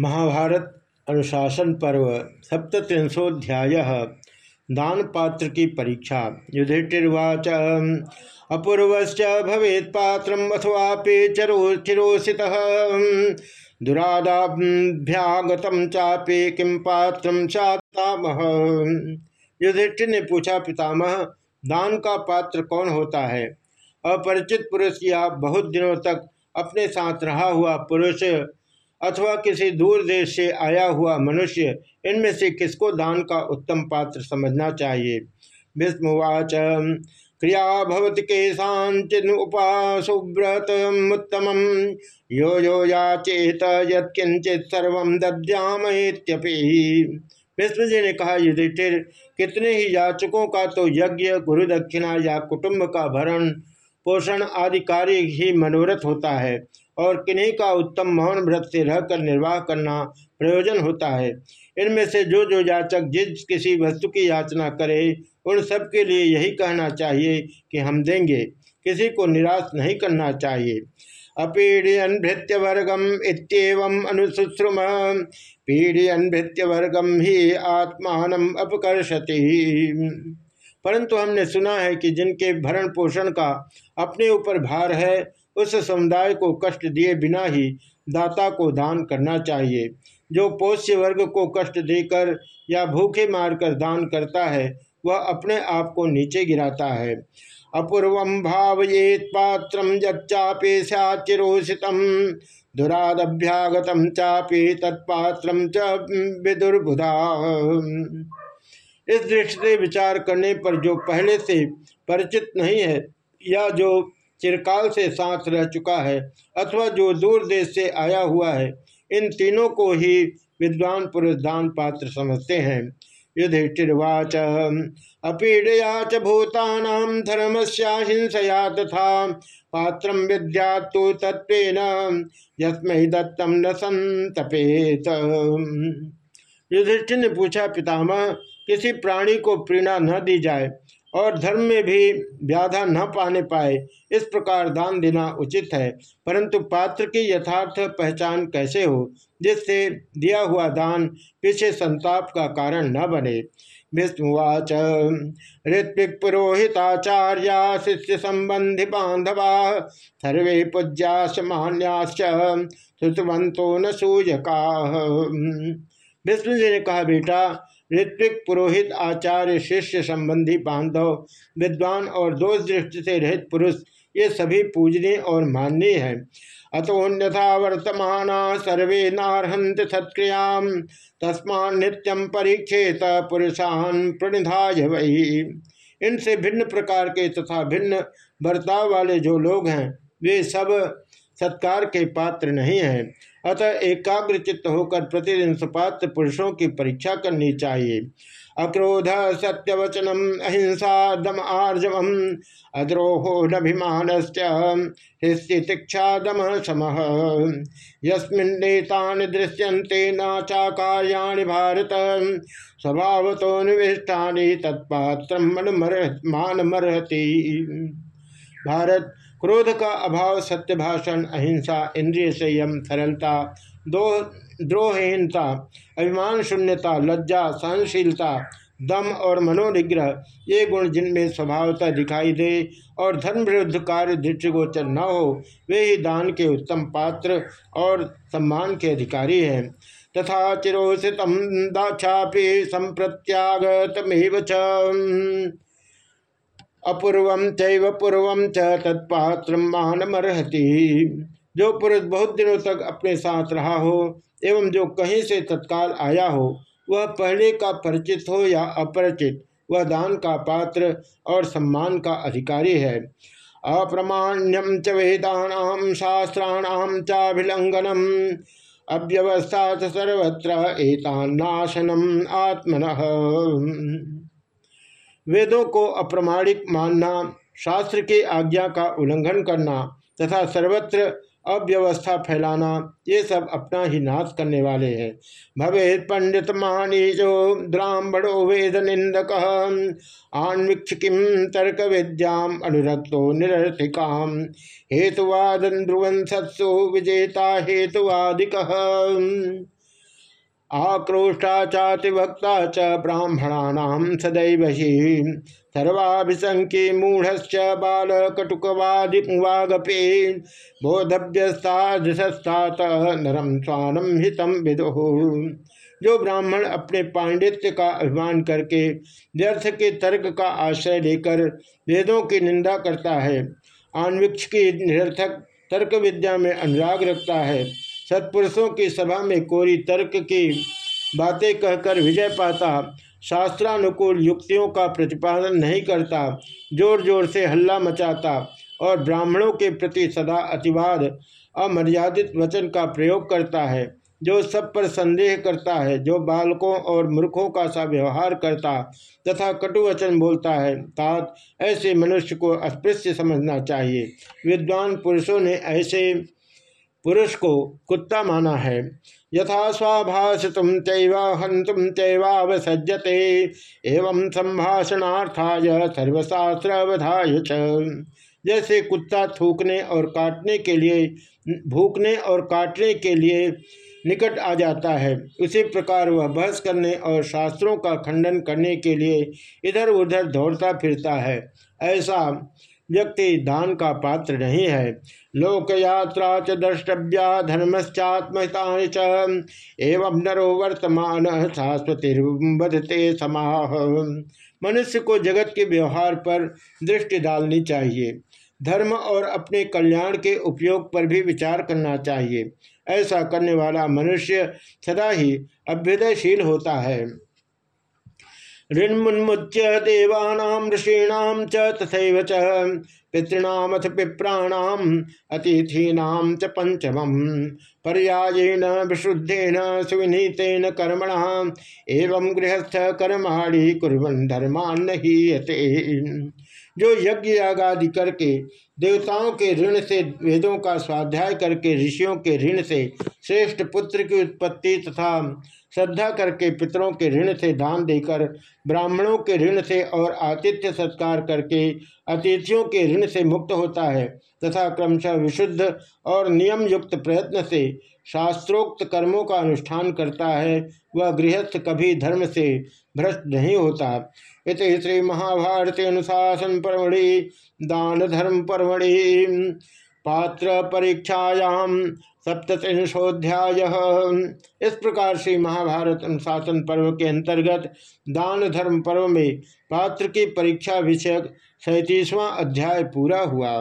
महाभारत अनुशासन पर्व सप्तत्रिंशोध्याय दान पात्र की परीक्षा, युधिष्ठिर्वाच। अपूर्वश्च भवेत् पात्रम अथवापि चिरोषित दुरादाभ्यागतम चापे किम पात्रम चातामह युधिष्ठिर ने पूछा, पितामह, दान का पात्र कौन होता है? अपरिचित पुरुष या बहुत दिनों तक अपने साथ रहा हुआ पुरुष अथवा किसी दूर देश से आया हुआ मनुष्य, इनमें से किसको दान का उत्तम पात्र समझना चाहिए? भीष्मवाच क्रिया भवति केशांचिन उपासुव्रत उत्तम यो यो याचेत यत्किंचित सर्व दद्यामेत्यपि विष्णु जी ने कहा, युधिष्ठिर, कितने ही याचकों का तो यज्ञ, गुरु दक्षिणा या कुटुंब का भरण, पोषण आदि कार्य ही मनोरथ होता है। और किन्हीं का उत्तम मौन व्रत से रहकर निर्वाह करना प्रयोजन होता है। इनमें से जो जो याचक जिस किसी वस्तु की याचना करे, उन सब के लिए यही कहना चाहिए कि हम देंगे। किसी को निराश नहीं करना चाहिए। अपीड़ियन भृत्य वर्गम इतम अनुशुश्रुम पीड़ियन भृत्य वर्गम ही आत्मान अपकर्षति। परंतु हमने सुना है कि जिनके भरण पोषण का अपने ऊपर भार है उस समुदाय को कष्ट दिए बिना ही दाता को दान करना चाहिए। जो पोष्य वर्ग को कष्ट देकर या भूखे मारकर दान करता है, वह अपने आप को नीचे गिराता है। अपूर्व भावयेत पात्र यच्चापे सचिरोषित दुरादभ्यागत चापे तत्पात्र च इस दृष्टि से विचार करने पर जो पहले से परिचित नहीं है, या जो चिरकाल से साथ रह चुका है अथवा जो दूर देश से आया हुआ है, इन तीनों को ही विद्वान पुरुष दान पात्र समझते हैं। युधिष्ठिर्वाच, अपीडया च भूतानाम धर्मस्याहिंसया तथा पात्र विद्या तो तत्व यस्मय दत्तम न संतपेत युधिष्ठिर ने पूछा, पितामह, किसी प्राणी को प्रेरणा न दी जाए और धर्म में भी व्याधा न पाने पाए, इस प्रकार दान देना उचित है। परंतु पात्र की यथार्थ पहचान कैसे हो, जिससे दिया हुआ दान पीछे संताप का कारण न बने? विष्णुवाच, ऋत्विक पुरोहिताचार्या, शिष्य संबंधी बांधवा, सर्वे पूज्यास मान्याश्च श्रुतवंतो न सूयका। विष्णु जी ने कहा, बेटा ऋत्विक, पुरोहित, आचार्य, शिष्य, संबंधी बांधव, विद्वान और दोष दृष्टि से रहित पुरुष, ये सभी पूजनीय और माननीय है। अतोन्यथा वर्तमान सर्वे नारहंत सत्क्रिया तस्मा नित्यम परीक्षेत पुरुषान प्रणिधाय वही इनसे भिन्न प्रकार के तथा भिन्न बर्ताव वाले जो लोग हैं, वे सब सत्कार के पात्र नहीं हैं। अतः एकाग्र चित्त होकर प्रतिदिन सुपात्र पुरुषों की परीक्षा करनी चाहिए। अक्रोध सत्यवचनम, अहिंसा दम आर्जवम अद्रोहो नभिमान दम सम। यस्मिन्नेतान दृश्यन्ते न चाकार्याणि भारत स्वभाव तो निविष्टा तत्पात्र मानमर्हति। भारत क्रोध का अभाव सत्य भाषण अहिंसा, इंद्रिय संयम, सरलता, दो, द्रोहहीनता, अभिमान, शून्यता, लज्जा, सहनशीलता, दम और मनोनिग्रह, ये गुण जिनमें स्वभावता दिखाई दे और धर्म विरुद्ध कार्य दृष्टिगोचर न हो, वे ही दान के उत्तम पात्र और सम्मान के अधिकारी हैं। तथा चिरोषित दाछापि संप्रत्यागतमेव अपूर्व चैव पूर्व च तत्पात्र मानमर्हति। जो पुरुष बहुत दिनों तक अपने साथ रहा हो, एवं जो कहीं से तत्काल आया हो, वह पहले का परिचित हो या अपरिचित, वह दान का पात्र और सम्मान का अधिकारी है। अप्रमाण्यम च वेदानाम शास्त्राणाम चाभिलंघनम अव्यवस्था सर्वत्र एतान्नाशनम आत्मन। वेदों को अप्रमाणिक मानना, शास्त्र की आज्ञा का उल्लंघन करना तथा सर्वत्र अव्यवस्था फैलाना, ये सब अपना ही नाश करने वाले हैं। भवे पंडित जो ब्राह्मणो वेद निंदक, आन्वीक्ष किम तर्क विद्याम अनुरक्तो निरथिकाम हेतुवाद ध्रुवन सत्सु विजेता हेतुवादिक। आक्रोष्टा चातिभक्ता च ब्राह्मणा सदैव ही। सर्वाभिशंकी मूढ़ बालकटुकवादिवागपे। बोधव्यस्ताधस्तात नरम स्वानम हितम विदु। जो ब्राह्मण अपने पांडित्य का अभिमान करके व्यर्थ के तर्क का आश्रय लेकर वेदों की निंदा करता है, आन्विक्ष की निरर्थक तर्क विद्या में अनुराग रखता है सत्पुरुषों की सभा में कोरी तर्क की बातें कहकर विजय पाता। शास्त्रानुकूल युक्तियों का प्रतिपादन नहीं करता ज़ोर ज़ोर से हल्ला मचाता और ब्राह्मणों के प्रति सदा अतिवाद, अमर्यादित वचन का प्रयोग करता है, जो सब पर संदेह करता है, जो बालकों और मूर्खों का सा व्यवहार करता तथा कटुवचन बोलता है। तात ऐसे मनुष्य को अस्पृश्य समझना चाहिए। विद्वान पुरुषों ने ऐसे पुरुष को कुत्ता माना है। यथा स्वाभाष तुम तुम चैवावसजते एवं संभाषणार्थाय सर्वशास्त्र जैसे कुत्ता थूकने और काटने के लिए, भूखने और काटने के लिए निकट आ जाता है, उसी प्रकार वह बहस करने और शास्त्रों का खंडन करने के लिए इधर उधर दौड़ता फिरता है। ऐसा व्यक्ति दान का पात्र नहीं है। लोक यात्रा च द्रष्टव्या धर्मश्चात्महिता च। एवं नरो वर्तमान शाश्वती समाह। मनुष्य को जगत के व्यवहार पर दृष्टि डालनी चाहिए। धर्म और अपने कल्याण के उपयोग पर भी विचार करना चाहिए। ऐसा करने वाला मनुष्य सदा ही अभ्युदयशील होता है। ऋण्मुन्मुच्य देवानाम ऋषीणाम च तथैव च पितृणामथ पिप्राणाम अतिथीनाम च पंचमम पर्यायेण, विशुद्धेन, सुविनीतेन कर्मण एवं गृहस्थ कर्माणि कुर्वन् धर्मान्न हीयते। जो यज्ञ यागादि करके देवताओं के ऋण से, वेदों का स्वाध्याय करके, ऋषियों के ऋण से, श्रेष्ठ पुत्र की उत्पत्ति तथा श्रद्धा करके पितरों के ऋण से दान देकर, ब्राह्मणों के ऋण से और आतिथ्य सत्कार करके अतिथियों के ऋण से मुक्त होता है तथा क्रमशः विशुद्ध और नियम युक्त प्रयत्न से शास्त्रोक्त कर्मों का अनुष्ठान करता है। वह गृहस्थ कभी धर्म से भ्रष्ट नहीं होता। इत श्री महाभारत अनुशासन परमढ़ि दान धर्म परमढ़ि पात्र परीक्षायाम सप्तशोध्याय इस प्रकार से महाभारत अनुशासन पर्व के अंतर्गत दान धर्म पर्व में पात्र की परीक्षा विषयक सैतीसवां अध्याय पूरा हुआ।